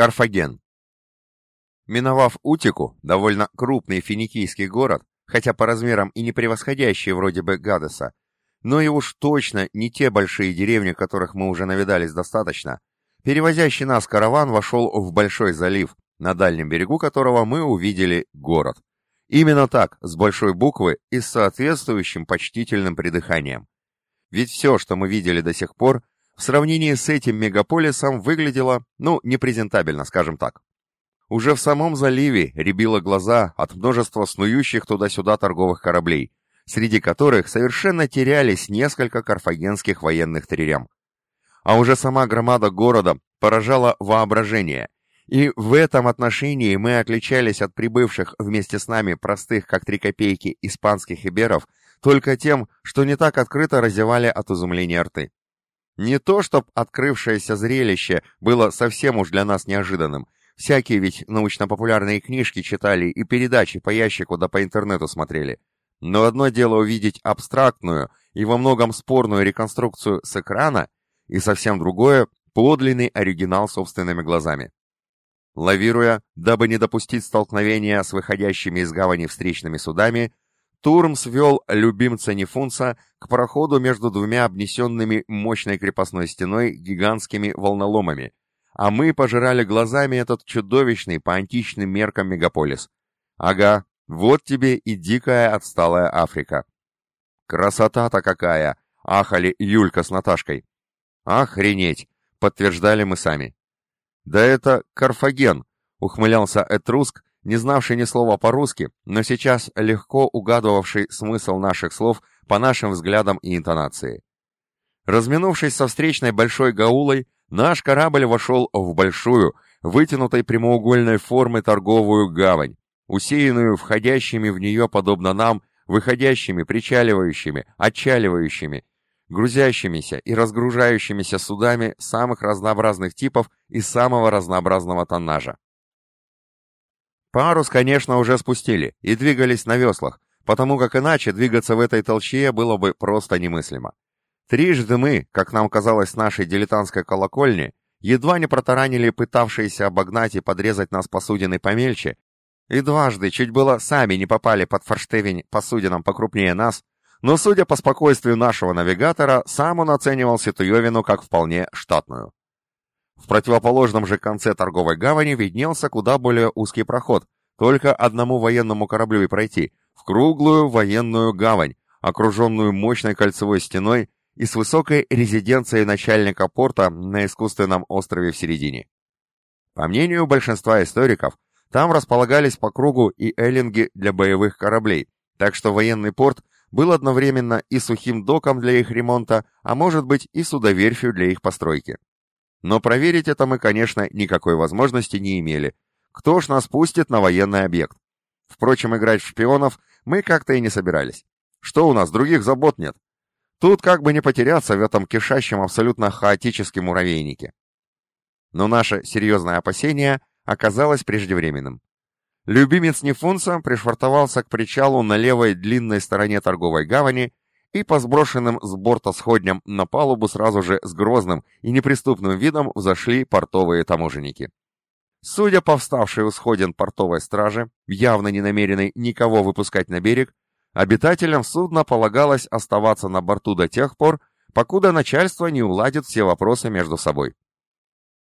Карфаген. Миновав Утику, довольно крупный финикийский город, хотя по размерам и не превосходящий вроде бы Гадеса, но и уж точно не те большие деревни, которых мы уже навидались достаточно, перевозящий нас караван вошел в большой залив, на дальнем берегу которого мы увидели город. Именно так, с большой буквы и с соответствующим почтительным придыханием. Ведь все, что мы видели до сих пор, в сравнении с этим мегаполисом выглядело, ну, непрезентабельно, скажем так. Уже в самом заливе рябило глаза от множества снующих туда-сюда торговых кораблей, среди которых совершенно терялись несколько карфагенских военных трирям. А уже сама громада города поражала воображение, и в этом отношении мы отличались от прибывших вместе с нами простых, как три копейки, испанских иберов, только тем, что не так открыто разевали от изумления рты. Не то, чтоб открывшееся зрелище было совсем уж для нас неожиданным, Всякие ведь научно-популярные книжки читали и передачи по ящику да по интернету смотрели. Но одно дело увидеть абстрактную и во многом спорную реконструкцию с экрана, и совсем другое — подлинный оригинал собственными глазами. Лавируя, дабы не допустить столкновения с выходящими из гавани встречными судами, Турмс вел любимца Нефунса к проходу между двумя обнесенными мощной крепостной стеной гигантскими волноломами, а мы пожирали глазами этот чудовищный по античным меркам мегаполис. Ага, вот тебе и дикая отсталая Африка. Красота-то какая! Ахали Юлька с Наташкой. Охренеть! Подтверждали мы сами. Да это Карфаген, ухмылялся Этруск, не знавший ни слова по-русски, но сейчас легко угадывавший смысл наших слов по нашим взглядам и интонации. Разминувшись со встречной большой гаулой, Наш корабль вошел в большую, вытянутой прямоугольной формы торговую гавань, усеянную входящими в нее, подобно нам, выходящими, причаливающими, отчаливающими, грузящимися и разгружающимися судами самых разнообразных типов и самого разнообразного тоннажа. Парус, конечно, уже спустили и двигались на веслах, потому как иначе двигаться в этой толчье было бы просто немыслимо. Трижды мы, как нам казалось нашей дилетантской колокольни, едва не протаранили пытавшиеся обогнать и подрезать нас посудины помельче, и дважды чуть было сами не попали под форштевень посудинам покрупнее нас, но, судя по спокойствию нашего навигатора, сам он оценивал Ситуевину как вполне штатную. В противоположном же конце торговой гавани виднелся куда более узкий проход, только одному военному кораблю и пройти, в круглую военную гавань, окруженную мощной кольцевой стеной и с высокой резиденцией начальника порта на искусственном острове в середине. По мнению большинства историков, там располагались по кругу и эллинги для боевых кораблей, так что военный порт был одновременно и сухим доком для их ремонта, а может быть и судоверфью для их постройки. Но проверить это мы, конечно, никакой возможности не имели. Кто ж нас пустит на военный объект? Впрочем, играть в шпионов мы как-то и не собирались. Что у нас, других забот нет? Тут как бы не потеряться в этом кишащем абсолютно хаотическом муравейнике. Но наше серьезное опасение оказалось преждевременным. Любимец Нефунса пришвартовался к причалу на левой длинной стороне торговой гавани и по сброшенным с борта сходням на палубу сразу же с грозным и неприступным видом взошли портовые таможенники. Судя по вставшей у сходин портовой страже, явно не намеренной никого выпускать на берег, Обитателям судна полагалось оставаться на борту до тех пор, покуда начальство не уладит все вопросы между собой.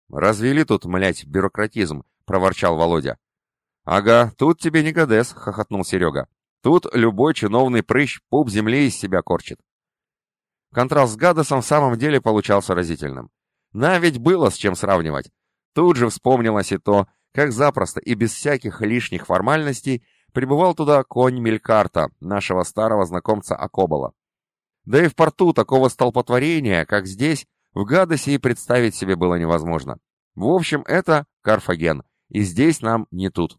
«Развели тут, млять, бюрократизм», — проворчал Володя. «Ага, тут тебе не Гадес», — хохотнул Серега. «Тут любой чиновный прыщ пуп земли из себя корчит». Контраст с Гадесом в самом деле получался разительным. На ведь было с чем сравнивать. Тут же вспомнилось и то, как запросто и без всяких лишних формальностей прибывал туда конь Мелькарта, нашего старого знакомца Акобола. Да и в порту такого столпотворения, как здесь, в Гадосе и представить себе было невозможно. В общем, это Карфаген, и здесь нам не тут.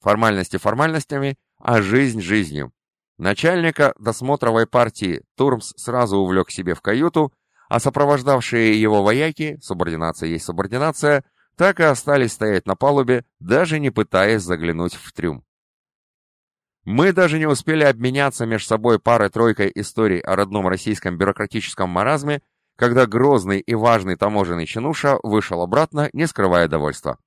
Формальности формальностями, а жизнь жизнью. Начальника досмотровой партии Турмс сразу увлек себе в каюту, а сопровождавшие его вояки, субординация есть субординация, так и остались стоять на палубе, даже не пытаясь заглянуть в трюм. Мы даже не успели обменяться между собой парой-тройкой историй о родном российском бюрократическом маразме, когда грозный и важный таможенный чинуша вышел обратно, не скрывая довольства.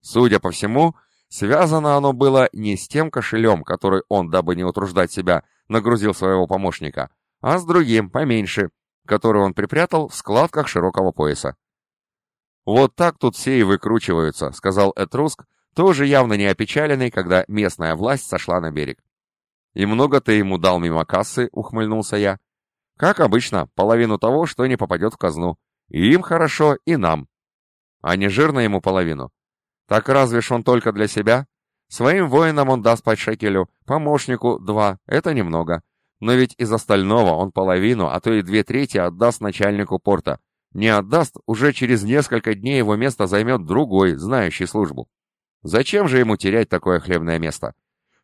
Судя по всему, связано оно было не с тем кошелем, который он, дабы не утруждать себя, нагрузил своего помощника, а с другим, поменьше, который он припрятал в складках широкого пояса. «Вот так тут все и выкручиваются», — сказал Этруск, тоже явно не опечаленный, когда местная власть сошла на берег. «И много ты ему дал мимо кассы?» — ухмыльнулся я. «Как обычно, половину того, что не попадет в казну. И им хорошо, и нам. А не жирно ему половину. Так разве ж он только для себя? Своим воинам он даст по шекелю, помощнику два, это немного. Но ведь из остального он половину, а то и две трети отдаст начальнику порта. Не отдаст, уже через несколько дней его место займет другой, знающий службу. Зачем же ему терять такое хлебное место?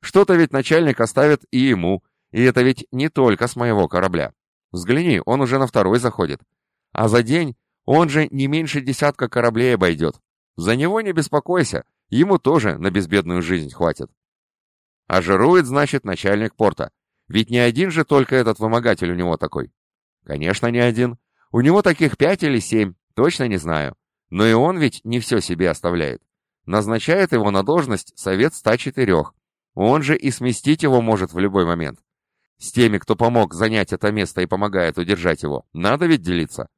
Что-то ведь начальник оставит и ему, и это ведь не только с моего корабля. Взгляни, он уже на второй заходит. А за день он же не меньше десятка кораблей обойдет. За него не беспокойся, ему тоже на безбедную жизнь хватит. А жирует, значит, начальник порта. Ведь не один же только этот вымогатель у него такой. Конечно, не один. У него таких пять или семь, точно не знаю. Но и он ведь не все себе оставляет. Назначает его на должность совет 104. Он же и сместить его может в любой момент. С теми, кто помог занять это место и помогает удержать его, надо ведь делиться.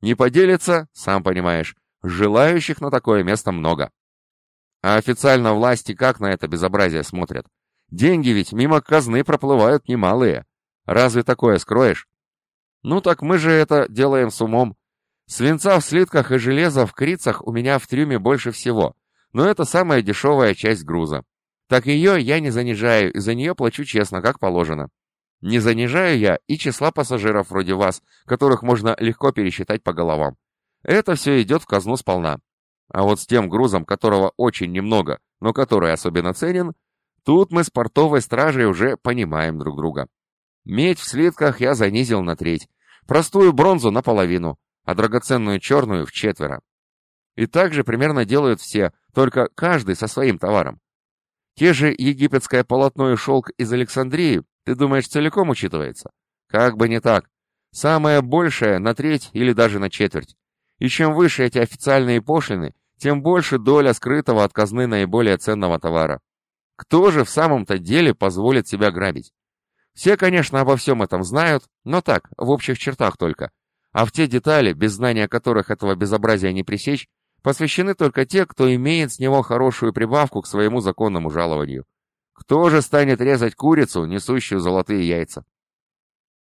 Не поделиться, сам понимаешь, желающих на такое место много. А официально власти как на это безобразие смотрят? Деньги ведь мимо казны проплывают немалые. Разве такое скроешь? Ну так мы же это делаем с умом. Свинца в слитках и железа в крицах у меня в трюме больше всего, но это самая дешевая часть груза. Так ее я не занижаю, и за нее плачу честно, как положено. Не занижаю я и числа пассажиров вроде вас, которых можно легко пересчитать по головам. Это все идет в казну сполна. А вот с тем грузом, которого очень немного, но который особенно ценен, тут мы с портовой стражей уже понимаем друг друга. Медь в слитках я занизил на треть, простую бронзу наполовину, а драгоценную черную в четверо. И так же примерно делают все, только каждый со своим товаром. Те же египетское полотно и шелк из Александрии ты думаешь, целиком учитывается? Как бы не так. Самое большее на треть или даже на четверть. И чем выше эти официальные пошлины, тем больше доля скрытого от казны наиболее ценного товара. Кто же в самом-то деле позволит себя грабить? Все, конечно, обо всем этом знают, но так, в общих чертах только. А в те детали, без знания которых этого безобразия не пресечь, посвящены только те, кто имеет с него хорошую прибавку к своему законному жалованию. Кто же станет резать курицу, несущую золотые яйца?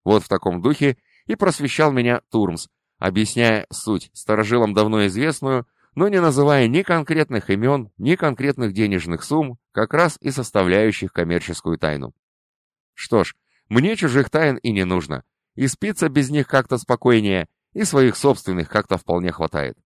Вот в таком духе и просвещал меня Турмс, объясняя суть, старожилам давно известную, но не называя ни конкретных имен, ни конкретных денежных сумм, как раз и составляющих коммерческую тайну. Что ж, мне чужих тайн и не нужно, и спиться без них как-то спокойнее, и своих собственных как-то вполне хватает.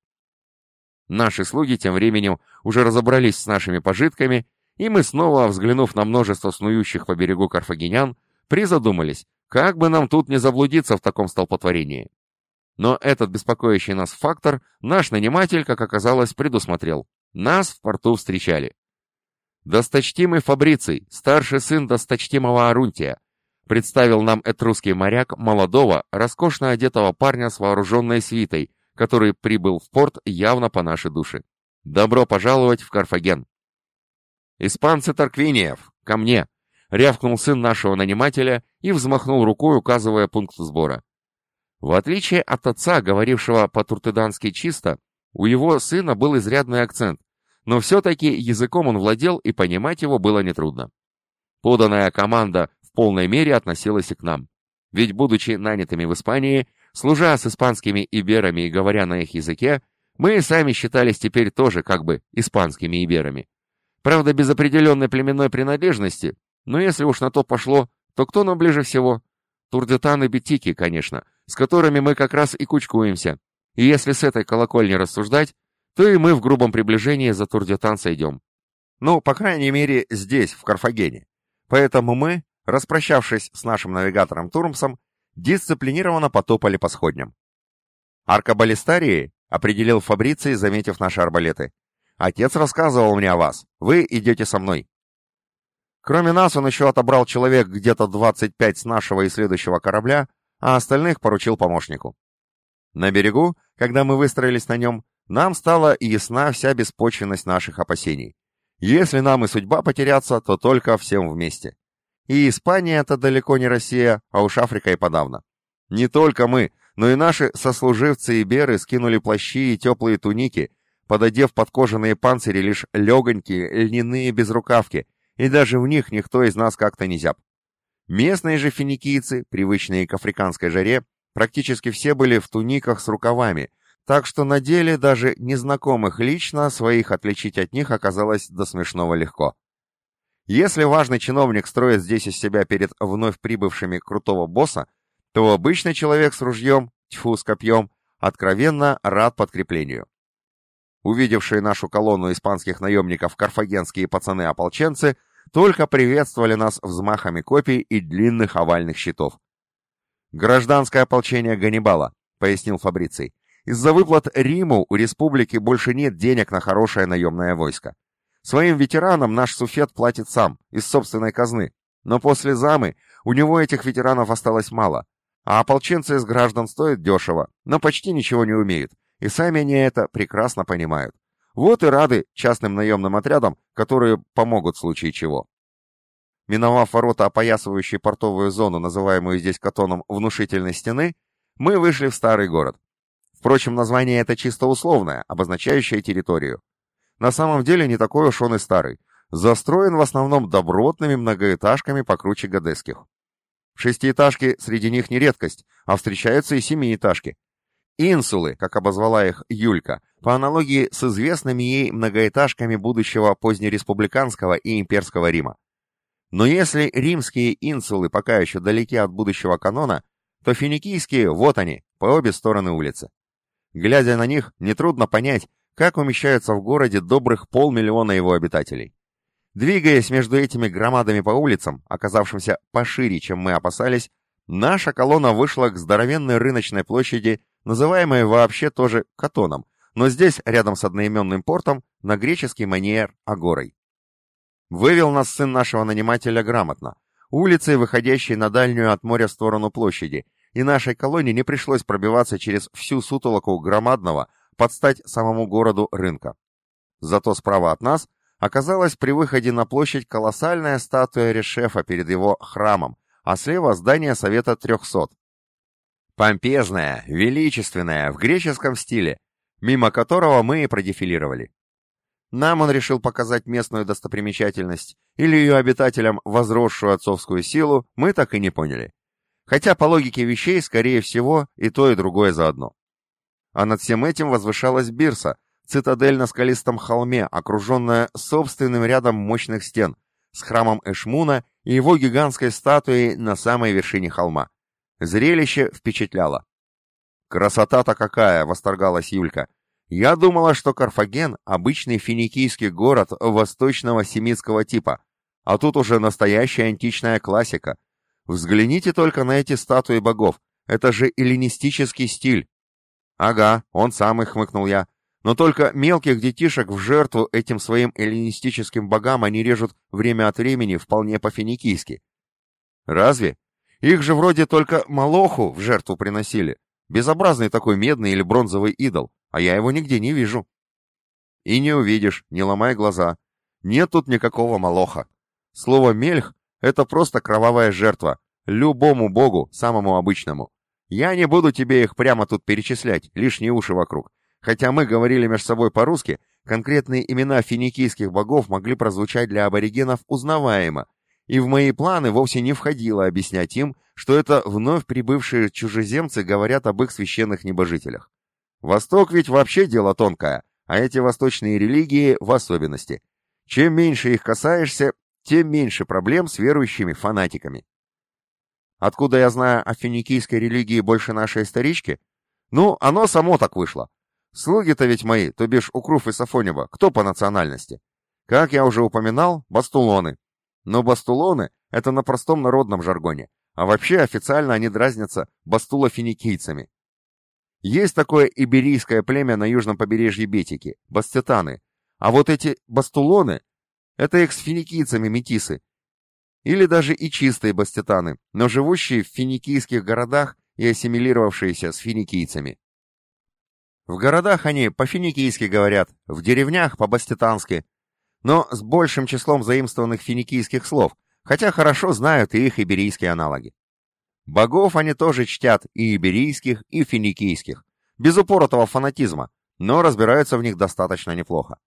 Наши слуги тем временем уже разобрались с нашими пожитками и мы снова, взглянув на множество снующих по берегу карфагенян, призадумались, как бы нам тут не заблудиться в таком столпотворении. Но этот беспокоящий нас фактор наш наниматель, как оказалось, предусмотрел. Нас в порту встречали. Досточтимый Фабриций, старший сын досточтимого Арунтия, представил нам этрусский моряк молодого, роскошно одетого парня с вооруженной свитой, который прибыл в порт явно по нашей душе. Добро пожаловать в Карфаген. «Испанцы Тарквиниев! Ко мне!» — рявкнул сын нашего нанимателя и взмахнул рукой, указывая пункт сбора. В отличие от отца, говорившего по-туртедански чисто, у его сына был изрядный акцент, но все-таки языком он владел, и понимать его было нетрудно. Поданная команда в полной мере относилась и к нам. Ведь, будучи нанятыми в Испании, служа с испанскими иберами и говоря на их языке, мы сами считались теперь тоже как бы испанскими иберами. Правда, без определенной племенной принадлежности, но если уж на то пошло, то кто нам ближе всего? Турдетан и Бетики, конечно, с которыми мы как раз и кучкуемся. И если с этой колокольни рассуждать, то и мы в грубом приближении за Турдетан сойдем. Ну, по крайней мере, здесь, в Карфагене. Поэтому мы, распрощавшись с нашим навигатором Турмсом, дисциплинированно потопали по сходням. Аркабалистарии определил Фабриций, заметив наши арбалеты. Отец рассказывал мне о вас. Вы идете со мной. Кроме нас, он еще отобрал человек где-то 25 с нашего и следующего корабля, а остальных поручил помощнику. На берегу, когда мы выстроились на нем, нам стала ясна вся беспочвенность наших опасений. Если нам и судьба потеряться, то только всем вместе. И Испания — это далеко не Россия, а уж Африка и подавно. Не только мы, но и наши сослуживцы и беры скинули плащи и теплые туники, пододев под кожаные панцири лишь легонькие льняные безрукавки, и даже в них никто из нас как-то не зяб. Местные же финикийцы, привычные к африканской жаре, практически все были в туниках с рукавами, так что на деле даже незнакомых лично своих отличить от них оказалось до смешного легко. Если важный чиновник строит здесь из себя перед вновь прибывшими крутого босса, то обычный человек с ружьем, тьфу, с копьем, откровенно рад подкреплению. Увидевшие нашу колонну испанских наемников карфагенские пацаны-ополченцы только приветствовали нас взмахами копий и длинных овальных щитов. «Гражданское ополчение Ганнибала», — пояснил Фабриций. «Из-за выплат Риму у республики больше нет денег на хорошее наемное войско. Своим ветеранам наш суфет платит сам, из собственной казны, но после замы у него этих ветеранов осталось мало, а ополченцы из граждан стоят дешево, но почти ничего не умеют, и сами они это прекрасно понимают. Вот и рады частным наемным отрядам, которые помогут в случае чего. Миновав ворота, опоясывающие портовую зону, называемую здесь Катоном внушительной стены, мы вышли в старый город. Впрочем, название это чисто условное, обозначающее территорию. На самом деле не такой уж он и старый. Застроен в основном добротными многоэтажками покруче годесских. Шестиэтажки среди них не редкость, а встречаются и семиэтажки. Инсулы, как обозвала их Юлька, по аналогии с известными ей многоэтажками будущего позднереспубликанского и имперского Рима. Но если римские инсулы пока еще далеки от будущего канона, то финикийские вот они, по обе стороны улицы. Глядя на них, нетрудно понять, как умещаются в городе добрых полмиллиона его обитателей. Двигаясь между этими громадами по улицам, оказавшимся пошире, чем мы опасались, наша колонна вышла к здоровенной рыночной площади называемой вообще тоже Катоном, но здесь, рядом с одноименным портом, на греческий манер Агорой. Вывел нас сын нашего нанимателя грамотно, улицей, выходящей на дальнюю от моря сторону площади, и нашей колонне не пришлось пробиваться через всю сутолоку громадного, под стать самому городу рынка. Зато справа от нас оказалась при выходе на площадь колоссальная статуя Решефа перед его храмом, а слева здание Совета трехсот, Помпезная, величественная, в греческом стиле, мимо которого мы и продефилировали. Нам он решил показать местную достопримечательность или ее обитателям возросшую отцовскую силу, мы так и не поняли. Хотя по логике вещей, скорее всего, и то, и другое заодно. А над всем этим возвышалась Бирса, цитадель на скалистом холме, окруженная собственным рядом мощных стен, с храмом Эшмуна и его гигантской статуей на самой вершине холма. Зрелище впечатляло. «Красота-то какая!» — восторгалась Юлька. «Я думала, что Карфаген — обычный финикийский город восточного семитского типа, а тут уже настоящая античная классика. Взгляните только на эти статуи богов, это же эллинистический стиль». «Ага, он самый», — хмыкнул я. «Но только мелких детишек в жертву этим своим эллинистическим богам они режут время от времени вполне по-финикийски». «Разве?» Их же вроде только Малоху в жертву приносили. Безобразный такой медный или бронзовый идол, а я его нигде не вижу. И не увидишь, не ломай глаза. Нет тут никакого Малоха. Слово «мельх» — это просто кровавая жертва. Любому богу, самому обычному. Я не буду тебе их прямо тут перечислять, лишние уши вокруг. Хотя мы говорили между собой по-русски, конкретные имена финикийских богов могли прозвучать для аборигенов узнаваемо, и в мои планы вовсе не входило объяснять им, что это вновь прибывшие чужеземцы говорят об их священных небожителях. Восток ведь вообще дело тонкое, а эти восточные религии в особенности. Чем меньше их касаешься, тем меньше проблем с верующими фанатиками. Откуда я знаю о финикийской религии больше нашей исторички? Ну, оно само так вышло. Слуги-то ведь мои, то бишь Укруф и Сафонева, кто по национальности? Как я уже упоминал, бастулоны, но бастулоны — это на простом народном жаргоне, а вообще официально они дразнятся бастулофиникийцами. Есть такое иберийское племя на южном побережье Бетики — бастетаны, а вот эти бастулоны — это их с финикийцами метисы, или даже и чистые бастетаны, но живущие в финикийских городах и ассимилировавшиеся с финикийцами. В городах они по-финикийски говорят, в деревнях по-бастетански, но с большим числом заимствованных финикийских слов, хотя хорошо знают и их иберийские аналоги. Богов они тоже чтят и иберийских, и финикийских, без упоротого фанатизма, но разбираются в них достаточно неплохо.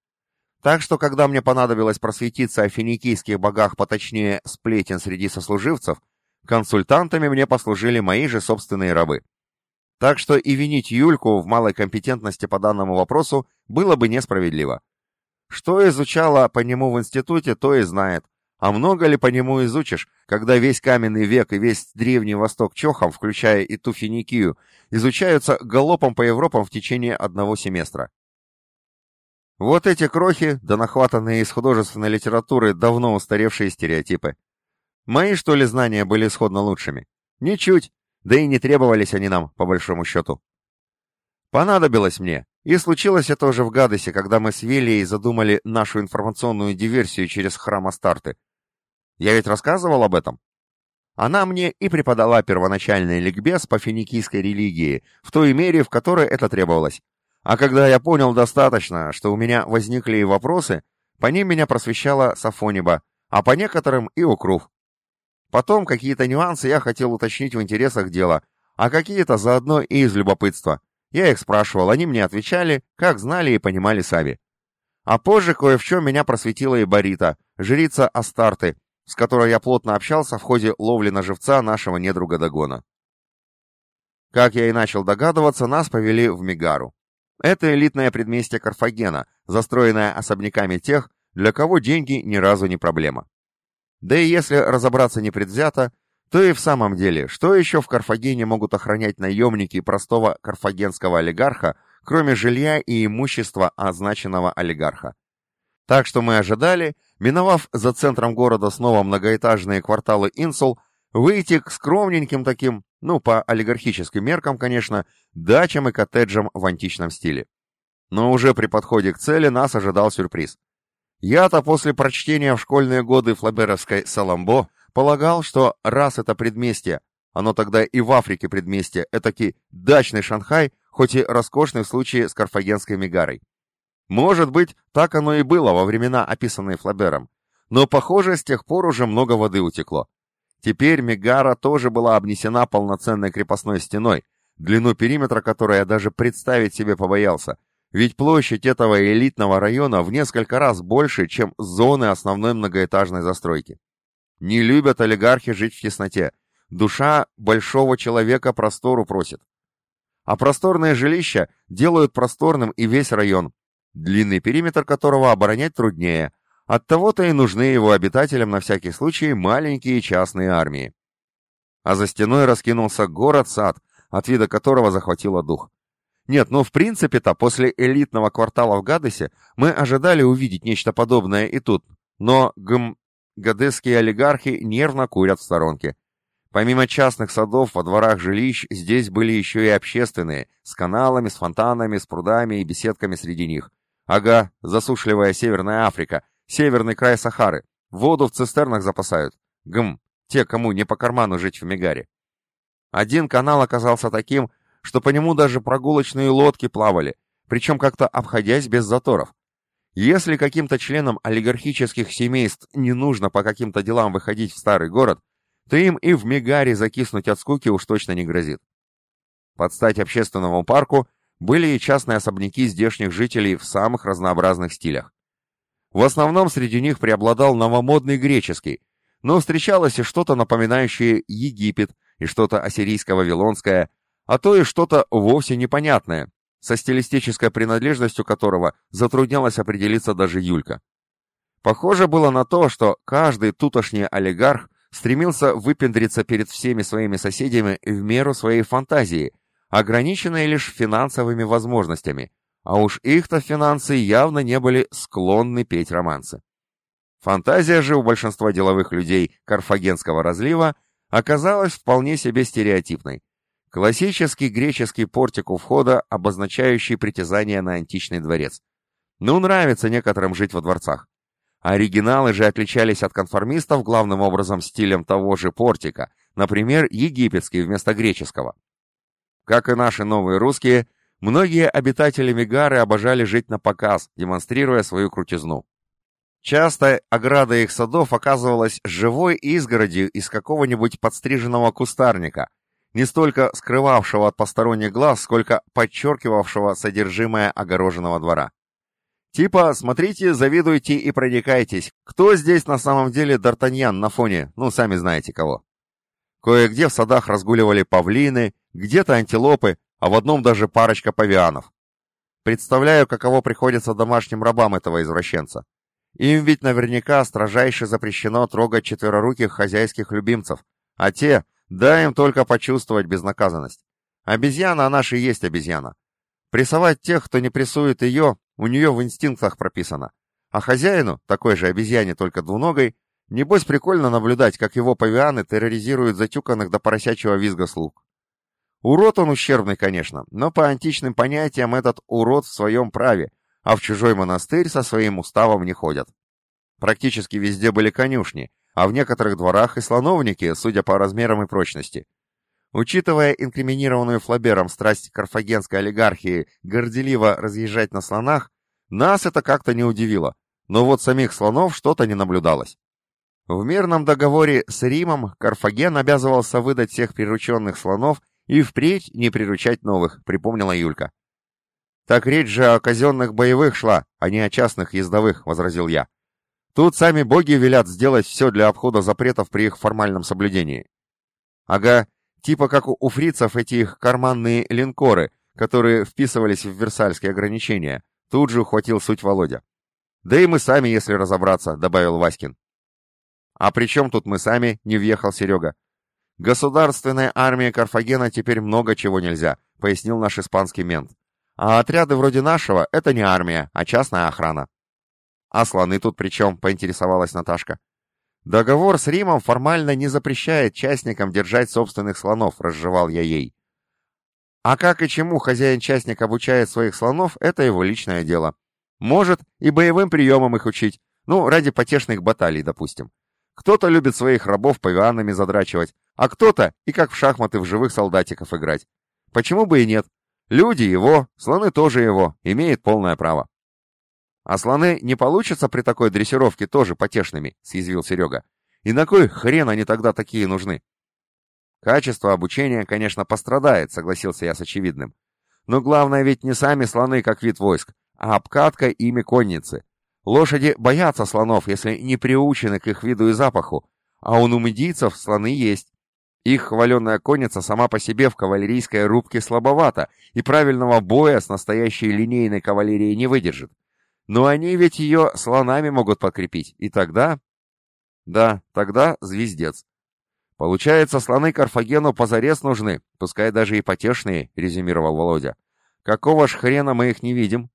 Так что, когда мне понадобилось просветиться о финикийских богах поточнее сплетен среди сослуживцев, консультантами мне послужили мои же собственные рабы. Так что и винить Юльку в малой компетентности по данному вопросу было бы несправедливо. Что изучала по нему в институте, то и знает. А много ли по нему изучишь, когда весь каменный век и весь Древний Восток чохом, включая и ту Финикию, изучаются галопом по Европам в течение одного семестра? Вот эти крохи, да нахватанные из художественной литературы давно устаревшие стереотипы. Мои, что ли, знания были сходно лучшими? Ничуть, да и не требовались они нам, по большому счету. Понадобилось мне, и случилось это уже в Гадесе, когда мы с Велией задумали нашу информационную диверсию через храм Астарты. Я ведь рассказывал об этом? Она мне и преподала первоначальный ликбез по финикийской религии, в той мере, в которой это требовалось. А когда я понял достаточно, что у меня возникли вопросы, по ним меня просвещала Сафониба, а по некоторым и Укрув. Потом какие-то нюансы я хотел уточнить в интересах дела, а какие-то заодно и из любопытства. Я их спрашивал, они мне отвечали, как знали и понимали сами. А позже кое в чем меня просветила и Борита, жрица Астарты, с которой я плотно общался в ходе ловли на живца нашего недруга Дагона. Как я и начал догадываться, нас повели в Мигару. Это элитное предместье Карфагена, застроенное особняками тех, для кого деньги ни разу не проблема. Да и если разобраться непредвзято, то и в самом деле, что еще в Карфагене могут охранять наемники простого карфагенского олигарха, кроме жилья и имущества означенного олигарха? Так что мы ожидали, миновав за центром города снова многоэтажные кварталы Инсул, выйти к скромненьким таким, ну, по олигархическим меркам, конечно, дачам и коттеджам в античном стиле. Но уже при подходе к цели нас ожидал сюрприз. Я-то после прочтения в школьные годы флаберовской «Саламбо» полагал, что раз это предместье, оно тогда и в Африке предместье, этакий дачный Шанхай, хоть и роскошный в случае с карфагенской Мегарой. Может быть, так оно и было во времена, описанные Флабером, но, похоже, с тех пор уже много воды утекло. Теперь Мегара тоже была обнесена полноценной крепостной стеной, длину периметра которой я даже представить себе побоялся, ведь площадь этого элитного района в несколько раз больше, чем зоны основной многоэтажной застройки. Не любят олигархи жить в тесноте. Душа большого человека простору просит. А просторные жилища делают просторным и весь район, длинный периметр которого оборонять труднее. Оттого-то и нужны его обитателям на всякий случай маленькие частные армии. А за стеной раскинулся город-сад, от вида которого захватило дух. Нет, ну в принципе-то после элитного квартала в Гадесе мы ожидали увидеть нечто подобное и тут, но гм... гадесские олигархи нервно курят в сторонке. Помимо частных садов во дворах жилищ, здесь были еще и общественные, с каналами, с фонтанами, с прудами и беседками среди них. Ага, засушливая Северная Африка, северный край Сахары. Воду в цистернах запасают. Гм, те, кому не по карману жить в Мегаре. Один канал оказался таким, что по нему даже прогулочные лодки плавали, причем как-то обходясь без заторов. Если каким-то членам олигархических семейств не нужно по каким-то делам выходить в старый город, то им и в Мегаре закиснуть от скуки уж точно не грозит. Под стать общественному парку были и частные особняки здешних жителей в самых разнообразных стилях. В основном среди них преобладал новомодный греческий, но встречалось и что-то напоминающее Египет, и что-то ассирийско-вавилонское, а то и что-то вовсе непонятное, со стилистической принадлежностью которого затруднялось определиться даже Юлька. Похоже было на то, что каждый тутошний олигарх стремился выпендриться перед всеми своими соседями в меру своей фантазии, ограниченной лишь финансовыми возможностями, а уж их-то финансы явно не были склонны петь романсы. Фантазия же у большинства деловых людей Карфагенского разлива оказалась вполне себе стереотипной, Классический греческий портик у входа, обозначающий притязание на античный дворец. Ну, нравится некоторым жить во дворцах. Оригиналы же отличались от конформистов главным образом стилем того же портика, например, египетский вместо греческого. Как и наши новые русские, Многие обитатели Мегары обожали жить на показ, демонстрируя свою крутизну. Часто ограда их садов оказывалась живой изгородью из какого-нибудь подстриженного кустарника, не столько скрывавшего от посторонних глаз, сколько подчеркивавшего содержимое огороженного двора. Типа, смотрите, завидуйте и проникайтесь. Кто здесь на самом деле Д'Артаньян на фоне, ну, сами знаете кого. Кое-где в садах разгуливали павлины, где-то антилопы, а в одном даже парочка павианов. Представляю, каково приходится домашним рабам этого извращенца. Им ведь наверняка строжайше запрещено трогать четвероруких хозяйских любимцев, а те, дай им только почувствовать безнаказанность. Обезьяна она же и есть обезьяна. Прессовать тех, кто не прессует ее, у нее в инстинктах прописано. А хозяину, такой же обезьяне, только двуногой, небось прикольно наблюдать, как его павианы терроризируют затюканных до поросячьего визга слуг. Урод он ущербный, конечно, но по античным понятиям этот урод в своем праве, а в чужой монастырь со своим уставом не ходят. Практически везде были конюшни, а в некоторых дворах и слоновники, судя по размерам и прочности. Учитывая инкриминированную Флабером страсть карфагенской олигархии горделиво разъезжать на слонах, нас это как-то не удивило, но вот самих слонов что-то не наблюдалось. В мирном договоре с Римом Карфаген обязывался выдать всех прирученных слонов и впредь не приручать новых, припомнила Юлька. «Так речь же о казенных боевых шла, а не о частных ездовых», — возразил я. «Тут сами боги велят сделать все для обхода запретов при их формальном соблюдении». «Ага, типа как у фрицев эти их карманные линкоры, которые вписывались в Версальские ограничения», — тут же ухватил суть Володя. «Да и мы сами, если разобраться», — добавил Васькин. «А при чем тут мы сами?» — не въехал Серега. «Государственная армия Карфагена теперь много чего нельзя», — пояснил наш испанский мент. А отряды вроде нашего — это не армия, а частная охрана. А слоны тут при чем, поинтересовалась Наташка. Договор с Римом формально не запрещает частникам держать собственных слонов, разжевал я ей. А как и чему хозяин-частник обучает своих слонов, это его личное дело. Может, и боевым приемам их учить, ну, ради потешных баталий, допустим. Кто-то любит своих рабов павианами задрачивать, а кто-то и как в шахматы в живых солдатиков играть. Почему бы и нет? Люди его, слоны тоже его, имеет полное право. А слоны не получатся при такой дрессировке тоже потешными, съязвил Серега. И на кой хрен они тогда такие нужны? Качество обучения, конечно, пострадает, согласился я с очевидным. Но главное ведь не сами слоны как вид войск, а обкатка ими конницы. Лошади боятся слонов, если не приучены к их виду и запаху, а у нумидийцев слоны есть. Их хваленная конница сама по себе в кавалерийской рубке слабовата и правильного боя с настоящей линейной кавалерией не выдержит. Но они ведь ее слонами могут подкрепить, и тогда... Да, тогда звездец. Получается, слоны Карфагену позарез нужны, пускай даже и потешные, резюмировал Володя. Какого ж хрена мы их не видим?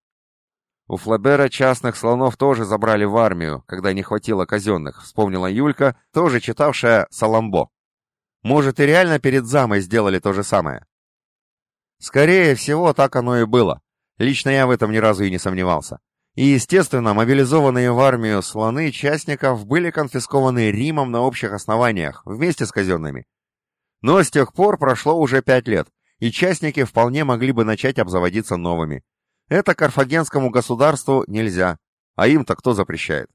У Флабера частных слонов тоже забрали в армию, когда не хватило казенных, вспомнила Юлька, тоже читавшая «Саламбо». Может, и реально перед замой сделали то же самое? Скорее всего, так оно и было. Лично я в этом ни разу и не сомневался. И, естественно, мобилизованные в армию слоны частников были конфискованы Римом на общих основаниях, вместе с казенными. Но с тех пор прошло уже пять лет, и частники вполне могли бы начать обзаводиться новыми. Это карфагенскому государству нельзя, а им-то кто запрещает?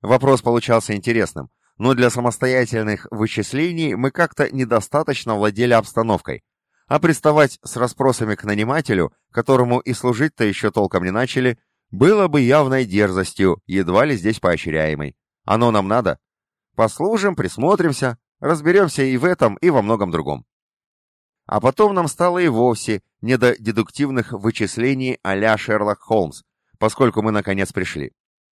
Вопрос получался интересным но для самостоятельных вычислений мы как-то недостаточно владели обстановкой, а приставать с расспросами к нанимателю, которому и служить-то еще толком не начали, было бы явной дерзостью, едва ли здесь поощряемой. Оно нам надо? Послужим, присмотримся, разберемся и в этом, и во многом другом. А потом нам стало и вовсе не до дедуктивных вычислений а-ля Шерлок Холмс, поскольку мы наконец пришли.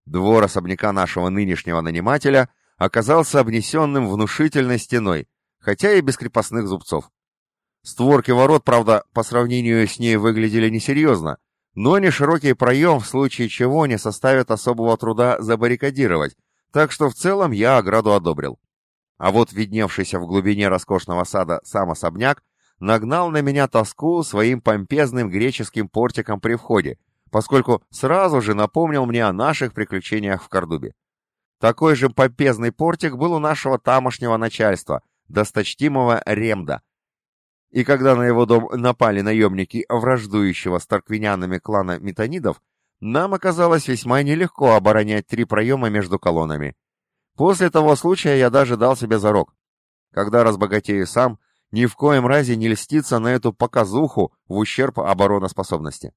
Двор особняка нашего нынешнего нанимателя – оказался обнесенным внушительной стеной, хотя и без крепостных зубцов. Створки ворот, правда, по сравнению с ней выглядели несерьезно, но не широкий проем в случае чего не составит особого труда забаррикадировать, так что в целом я ограду одобрил. А вот видневшийся в глубине роскошного сада сам особняк нагнал на меня тоску своим помпезным греческим портиком при входе, поскольку сразу же напомнил мне о наших приключениях в Кордубе. Такой же попезный портик был у нашего тамошнего начальства, досточтимого Ремда. И когда на его дом напали наемники враждующего с тарквинянами клана метанидов, нам оказалось весьма нелегко оборонять три проема между колоннами. После того случая я даже дал себе зарок. Когда разбогатею сам, ни в коем разе не льститься на эту показуху в ущерб обороноспособности.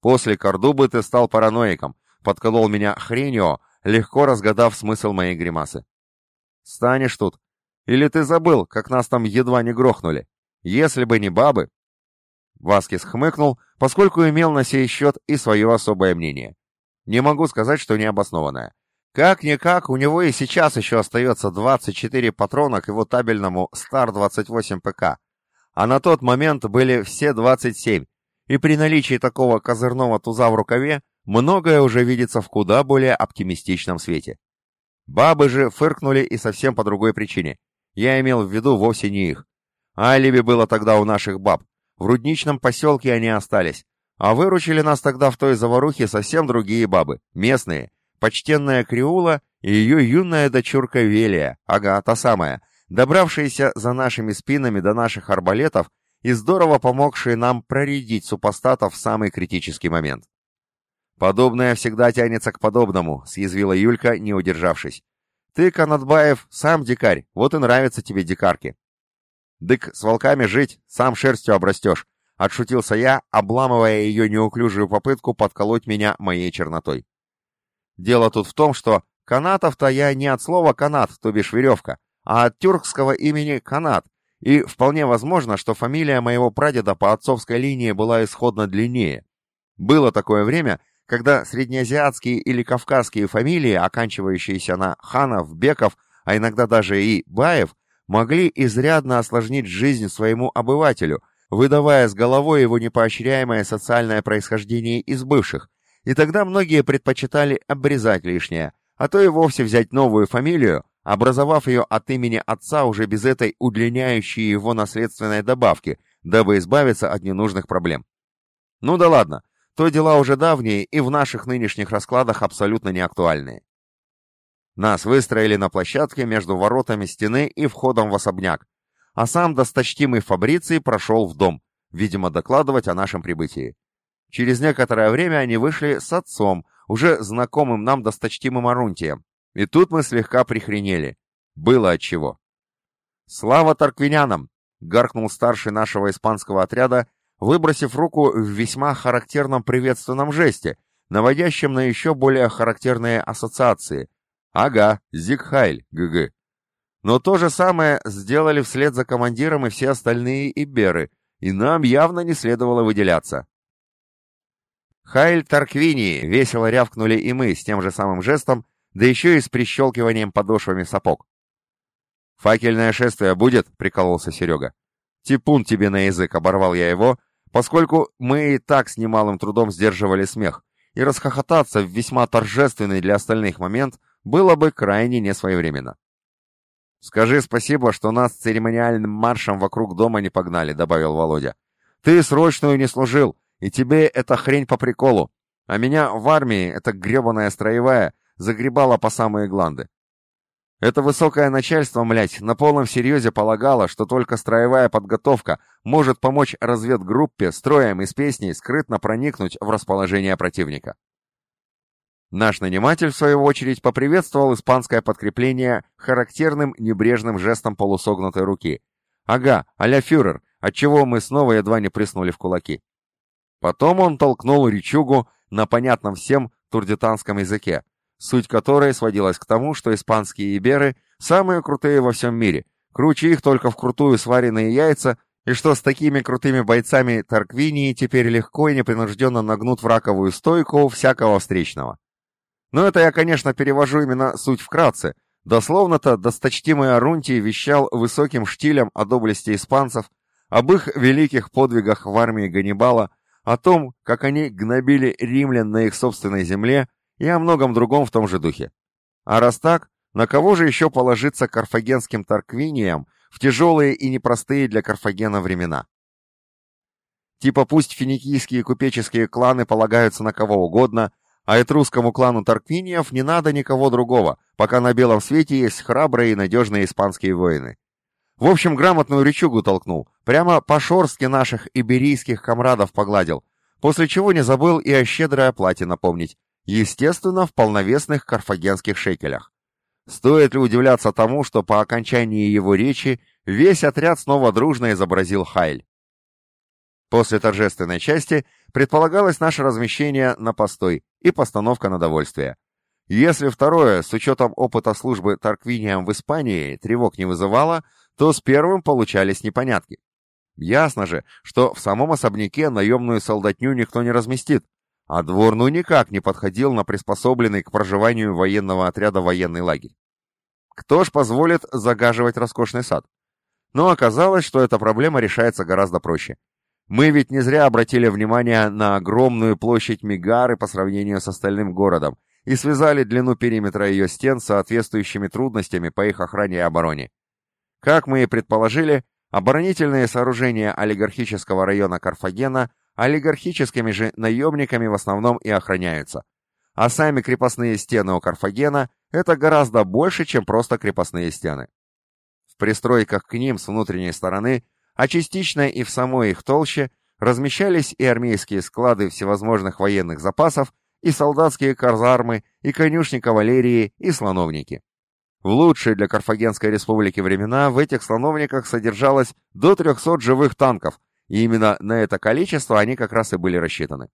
После Кордубы ты стал параноиком, подколол меня хренью, легко разгадав смысл моей гримасы. Станешь тут. Или ты забыл, как нас там едва не грохнули? Если бы не бабы... Васкис хмыкнул, поскольку имел на сей счет и свое особое мнение. Не могу сказать, что необоснованное. Как-никак, у него и сейчас еще остается 24 патрона к его табельному Стар-28 ПК, а на тот момент были все 27, и при наличии такого козырного туза в рукаве многое уже видится в куда более оптимистичном свете. Бабы же фыркнули и совсем по другой причине. Я имел в виду вовсе не их. Алиби было тогда у наших баб. В рудничном поселке они остались. А выручили нас тогда в той заварухе совсем другие бабы, местные, почтенная Криула и ее юная дочурка Велия, ага, та самая, добравшаяся за нашими спинами до наших арбалетов и здорово помогшие нам проредить супостатов в самый критический момент. «Подобное всегда тянется к подобному», — съязвила Юлька, не удержавшись. «Ты, Канатбаев, сам дикарь, вот и нравятся тебе дикарки». «Дык, с волками жить, сам шерстью обрастешь», — отшутился я, обламывая ее неуклюжую попытку подколоть меня моей чернотой. Дело тут в том, что канатов-то я не от слова канат, то бишь веревка, а от тюркского имени канат, и вполне возможно, что фамилия моего прадеда по отцовской линии была исходно длиннее. Было такое время, когда среднеазиатские или кавказские фамилии, оканчивающиеся на ханов, беков, а иногда даже и баев, могли изрядно осложнить жизнь своему обывателю, выдавая с головой его непоощряемое социальное происхождение из бывших, и тогда многие предпочитали обрезать лишнее, а то и вовсе взять новую фамилию, образовав ее от имени отца уже без этой удлиняющей его наследственной добавки, дабы избавиться от ненужных проблем. Ну да ладно, то дела уже давние и в наших нынешних раскладах абсолютно не актуальные. Нас выстроили на площадке между воротами стены и входом в особняк, а сам досточтимый Фабриций прошел в дом, видимо, докладывать о нашем прибытии. Через некоторое время они вышли с отцом, уже знакомым нам досточтимым Арунтием. И тут мы слегка прихренели. Было отчего. «Слава торквинянам!» — гаркнул старший нашего испанского отряда, выбросив руку в весьма характерном приветственном жесте, наводящем на еще более характерные ассоциации. «Ага, Зигхайль, ГГ». Но то же самое сделали вслед за командиром и все остальные иберы, и нам явно не следовало выделяться. «Хайль Тарквини!» — весело рявкнули и мы с тем же самым жестом, да еще и с прищелкиванием подошвами сапог. «Факельное шествие будет?» — прикололся Серега. «Типун тебе на язык!» — оборвал я его, поскольку мы и так с немалым трудом сдерживали смех, и расхохотаться в весьма торжественный для остальных момент было бы крайне несвоевременно. «Скажи спасибо, что нас церемониальным маршем вокруг дома не погнали», — добавил Володя. «Ты срочную не служил, и тебе эта хрень по приколу. А меня в армии эта гребаная строевая загребала по самые гланды. Это высокое начальство, млять, на полном серьезе полагало, что только строевая подготовка может помочь разведгруппе строем из песней скрытно проникнуть в расположение противника. Наш наниматель, в свою очередь, поприветствовал испанское подкрепление характерным небрежным жестом полусогнутой руки. Ага, а-ля фюрер, отчего мы снова едва не приснули в кулаки. Потом он толкнул речугу на понятном всем турдитанском языке, суть которой сводилась к тому, что испанские иберы самые крутые во всем мире, круче их только в крутую сваренные яйца, и что с такими крутыми бойцами Тарквинии теперь легко и непринужденно нагнут в раковую стойку всякого встречного. Но это я, конечно, перевожу именно суть вкратце. Дословно-то досточтимый Арунтий вещал высоким штилем о доблести испанцев, об их великих подвигах в армии Ганнибала, о том, как они гнобили римлян на их собственной земле и о многом другом в том же духе. А раз так, на кого же еще положиться карфагенским Тарквиниям в тяжелые и непростые для Карфагена времена? Типа пусть финикийские купеческие кланы полагаются на кого угодно, а этрусскому клану Тарквиниев не надо никого другого, пока на белом свете есть храбрые и надежные испанские воины. В общем, грамотную речугу толкнул, прямо по шорстке наших иберийских комрадов погладил, после чего не забыл и о щедрой оплате напомнить, естественно, в полновесных карфагенских шекелях. Стоит ли удивляться тому, что по окончании его речи весь отряд снова дружно изобразил Хайль? После торжественной части предполагалось наше размещение на постой и постановка на довольствие. Если второе, с учетом опыта службы Тарквинием в Испании, тревог не вызывало, то с первым получались непонятки. Ясно же, что в самом особняке наемную солдатню никто не разместит, а двор ну никак не подходил на приспособленный к проживанию военного отряда военный лагерь. Кто ж позволит загаживать роскошный сад? Но оказалось, что эта проблема решается гораздо проще. Мы ведь не зря обратили внимание на огромную площадь Мигары по сравнению с остальным городом и связали длину периметра ее стен с соответствующими трудностями по их охране и обороне. Как мы и предположили, оборонительные сооружения олигархического района Карфагена олигархическими же наемниками в основном и охраняются. А сами крепостные стены у Карфагена – это гораздо больше, чем просто крепостные стены. В пристройках к ним с внутренней стороны – а частично и в самой их толще размещались и армейские склады всевозможных военных запасов, и солдатские казармы, и конюшни кавалерии, и слоновники. В лучшие для Карфагенской республики времена в этих слоновниках содержалось до 300 живых танков, и именно на это количество они как раз и были рассчитаны.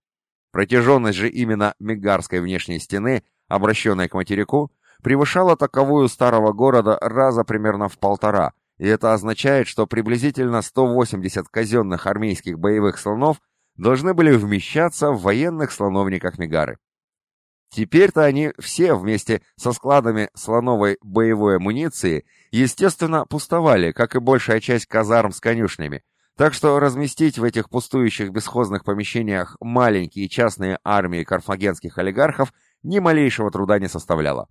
Протяженность же именно Мегарской внешней стены, обращенной к материку, превышала таковую старого города раза примерно в полтора, и это означает, что приблизительно 180 казенных армейских боевых слонов должны были вмещаться в военных слоновниках Мегары. Теперь-то они все вместе со складами слоновой боевой амуниции, естественно, пустовали, как и большая часть казарм с конюшнями, так что разместить в этих пустующих бесхозных помещениях маленькие частные армии карфагенских олигархов ни малейшего труда не составляло.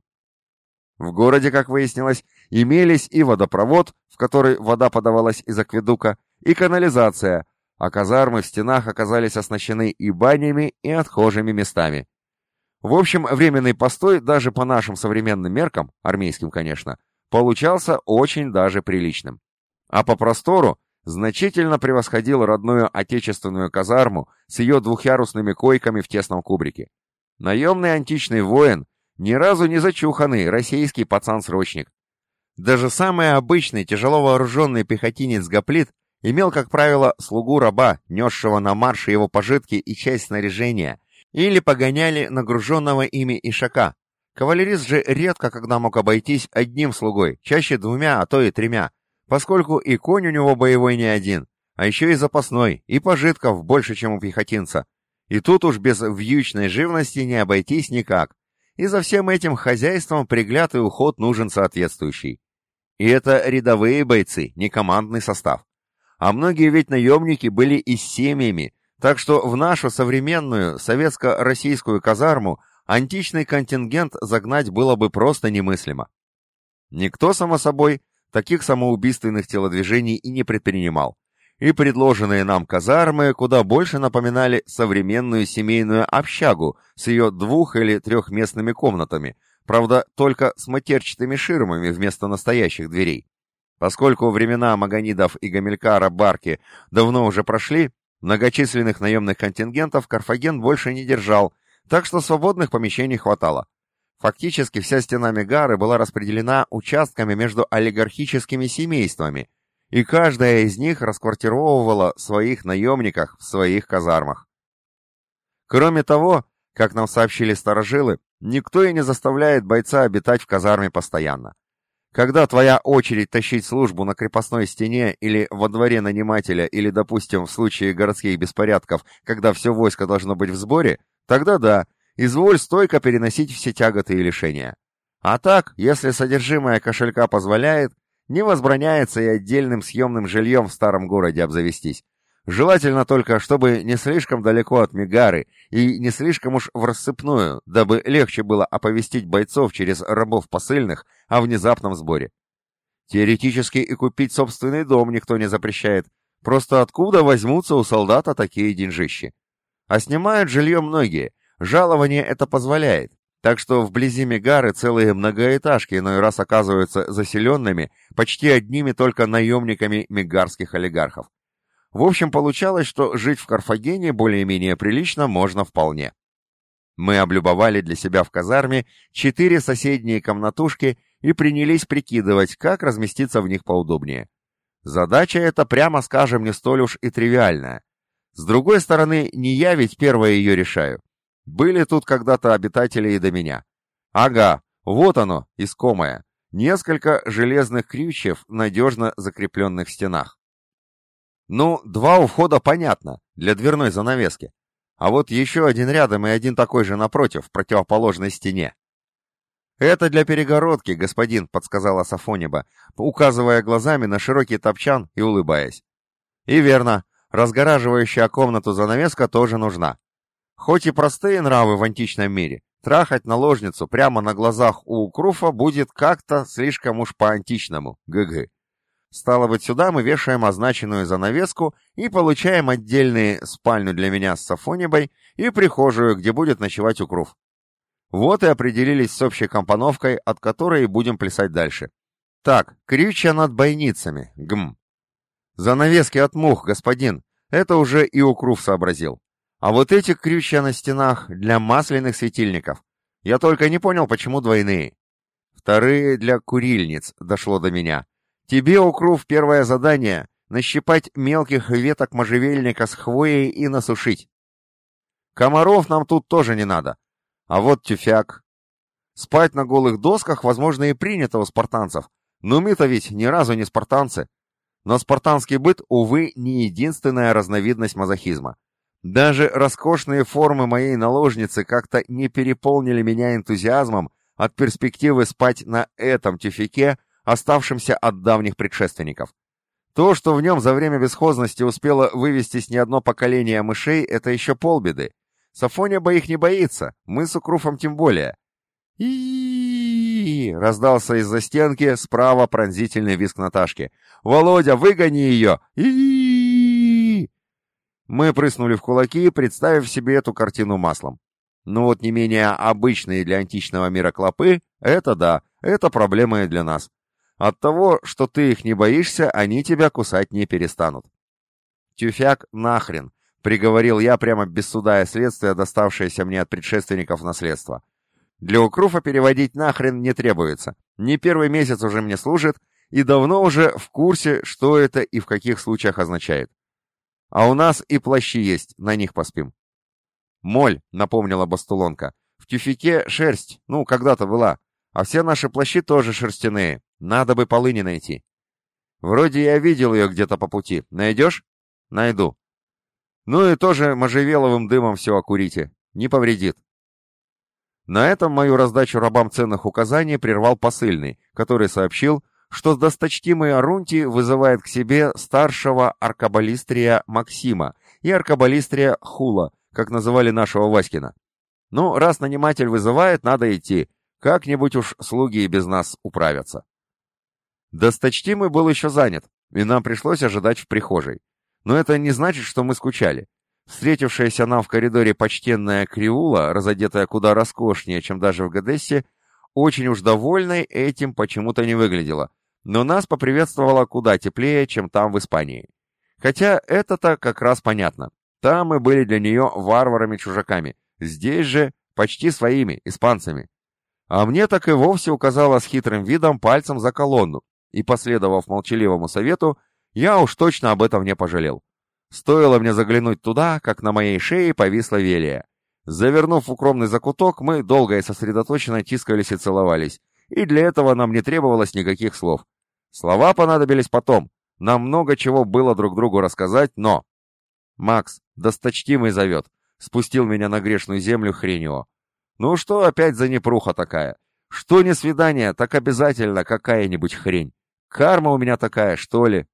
В городе, как выяснилось, имелись и водопровод, в который вода подавалась из акведука, и канализация, а казармы в стенах оказались оснащены и банями, и отхожими местами. В общем, временный постой, даже по нашим современным меркам, армейским, конечно, получался очень даже приличным. А по простору значительно превосходил родную отечественную казарму с ее двухъярусными койками в тесном кубрике. Наемный античный воин ни разу не зачуханный российский пацан-срочник. Даже самый обычный тяжело вооруженный пехотинец-гоплит имел, как правило, слугу-раба, несшего на марше его пожитки и часть снаряжения, или погоняли нагруженного ими ишака. Кавалерист же редко когда мог обойтись одним слугой, чаще двумя, а то и тремя, поскольку и конь у него боевой не один, а еще и запасной, и пожитков больше, чем у пехотинца. И тут уж без вьючной живности не обойтись никак и за всем этим хозяйством пригляд и уход нужен соответствующий. И это рядовые бойцы, не командный состав. А многие ведь наемники были и с семьями, так что в нашу современную советско-российскую казарму античный контингент загнать было бы просто немыслимо. Никто, само собой, таких самоубийственных телодвижений и не предпринимал и предложенные нам казармы куда больше напоминали современную семейную общагу с ее двух- или трехместными комнатами, правда, только с матерчатыми ширмами вместо настоящих дверей. Поскольку времена Магонидов и Гамилькара Барки давно уже прошли, многочисленных наемных контингентов Карфаген больше не держал, так что свободных помещений хватало. Фактически вся стена Мегары была распределена участками между олигархическими семействами – и каждая из них расквартировывала своих наемников в своих казармах. Кроме того, как нам сообщили старожилы, никто и не заставляет бойца обитать в казарме постоянно. Когда твоя очередь тащить службу на крепостной стене или во дворе нанимателя, или, допустим, в случае городских беспорядков, когда все войско должно быть в сборе, тогда да, изволь стойко переносить все тяготы и лишения. А так, если содержимое кошелька позволяет, не возбраняется и отдельным съемным жильем в старом городе обзавестись. Желательно только, чтобы не слишком далеко от Мегары и не слишком уж в рассыпную, дабы легче было оповестить бойцов через рабов посыльных о внезапном сборе. Теоретически и купить собственный дом никто не запрещает. Просто откуда возьмутся у солдата такие деньжищи? А снимают жилье многие. Жалование это позволяет. Так что вблизи Мегары целые многоэтажки иной раз оказываются заселенными почти одними только наемниками мегарских олигархов. В общем, получалось, что жить в Карфагене более-менее прилично можно вполне. Мы облюбовали для себя в казарме четыре соседние комнатушки и принялись прикидывать, как разместиться в них поудобнее. Задача эта, прямо скажем, не столь уж и тривиальная. С другой стороны, не я ведь первое ее решаю. Были тут когда-то обитатели и до меня. Ага, вот оно, искомое. Несколько железных крючев, надежно закрепленных в стенах. Ну, два ухода понятно, для дверной занавески. А вот еще один рядом и один такой же напротив, в противоположной стене. «Это для перегородки, господин», — подсказала Сафониба, указывая глазами на широкий топчан и улыбаясь. «И верно, разгораживающая комнату занавеска тоже нужна. Хоть и простые нравы в античном мире, трахать наложницу прямо на глазах у Круфа будет как-то слишком уж по-античному, гг. Стало быть, сюда мы вешаем означенную занавеску и получаем отдельные спальню для меня с Сафонибой и прихожую, где будет ночевать Укруф. Вот и определились с общей компоновкой, от которой будем плясать дальше. Так, крючья над бойницами, гм. Занавески от мух, господин, это уже и Укруф сообразил. А вот эти крючья на стенах для масляных светильников. Я только не понял, почему двойные. Вторые для курильниц, дошло до меня. Тебе, Укрув, первое задание — нащипать мелких веток можжевельника с хвоей и насушить. Комаров нам тут тоже не надо. А вот тюфяк. Спать на голых досках, возможно, и принято у спартанцев. Но мы-то ведь ни разу не спартанцы. Но спартанский быт, увы, не единственная разновидность мазохизма. Даже роскошные формы моей наложницы как-то не переполнили меня энтузиазмом от перспективы спать на этом тюфяке, оставшемся от давних предшественников. То, что в нем за время бесхозности успело вывестись не одно поколение мышей, это еще полбеды. Сафония бы их не боится, мы с Укруфом тем более. и раздался из-за стенки справа пронзительный визг Наташки. «Володя, выгони ее! и мы прыснули в кулаки, представив себе эту картину маслом. Но вот не менее обычные для античного мира клопы — это да, это проблема и для нас. От того, что ты их не боишься, они тебя кусать не перестанут. «Тюфяк нахрен!» — приговорил я прямо без суда и следствия, доставшееся мне от предшественников наследства. Для Укруфа переводить нахрен не требуется. Не первый месяц уже мне служит, и давно уже в курсе, что это и в каких случаях означает. А у нас и плащи есть, на них поспим. Моль, напомнила Бастулонка. В тюфике шерсть, ну, когда-то была. А все наши плащи тоже шерстяные. Надо бы полыни найти. Вроде я видел ее где-то по пути. Найдешь? Найду. Ну и тоже можжевеловым дымом все окурите. Не повредит. На этом мою раздачу рабам ценных указаний прервал посыльный, который сообщил, что досточтимый Арунти вызывает к себе старшего аркабалистрия Максима и аркабалистрия Хула, как называли нашего Васькина. Ну, раз наниматель вызывает, надо идти. Как-нибудь уж слуги и без нас управятся. Досточтимый был еще занят, и нам пришлось ожидать в прихожей. Но это не значит, что мы скучали. Встретившаяся нам в коридоре почтенная Криула, разодетая куда роскошнее, чем даже в Гадессе, очень уж довольной этим почему-то не выглядела, но нас поприветствовала куда теплее, чем там в Испании. Хотя это-то как раз понятно. Там мы были для нее варварами-чужаками, здесь же почти своими, испанцами. А мне так и вовсе указала с хитрым видом пальцем за колонну, и, последовав молчаливому совету, я уж точно об этом не пожалел. Стоило мне заглянуть туда, как на моей шее повисла Велия. Завернув в укромный закуток, мы долго и сосредоточенно тискались и целовались, и для этого нам не требовалось никаких слов. Слова понадобились потом. Нам много чего было друг другу рассказать, но... Макс, досточтимый зовет. Спустил меня на грешную землю Хренио. Ну что опять за непруха такая? Что не свидание, так обязательно какая-нибудь хрень. Карма у меня такая, что ли?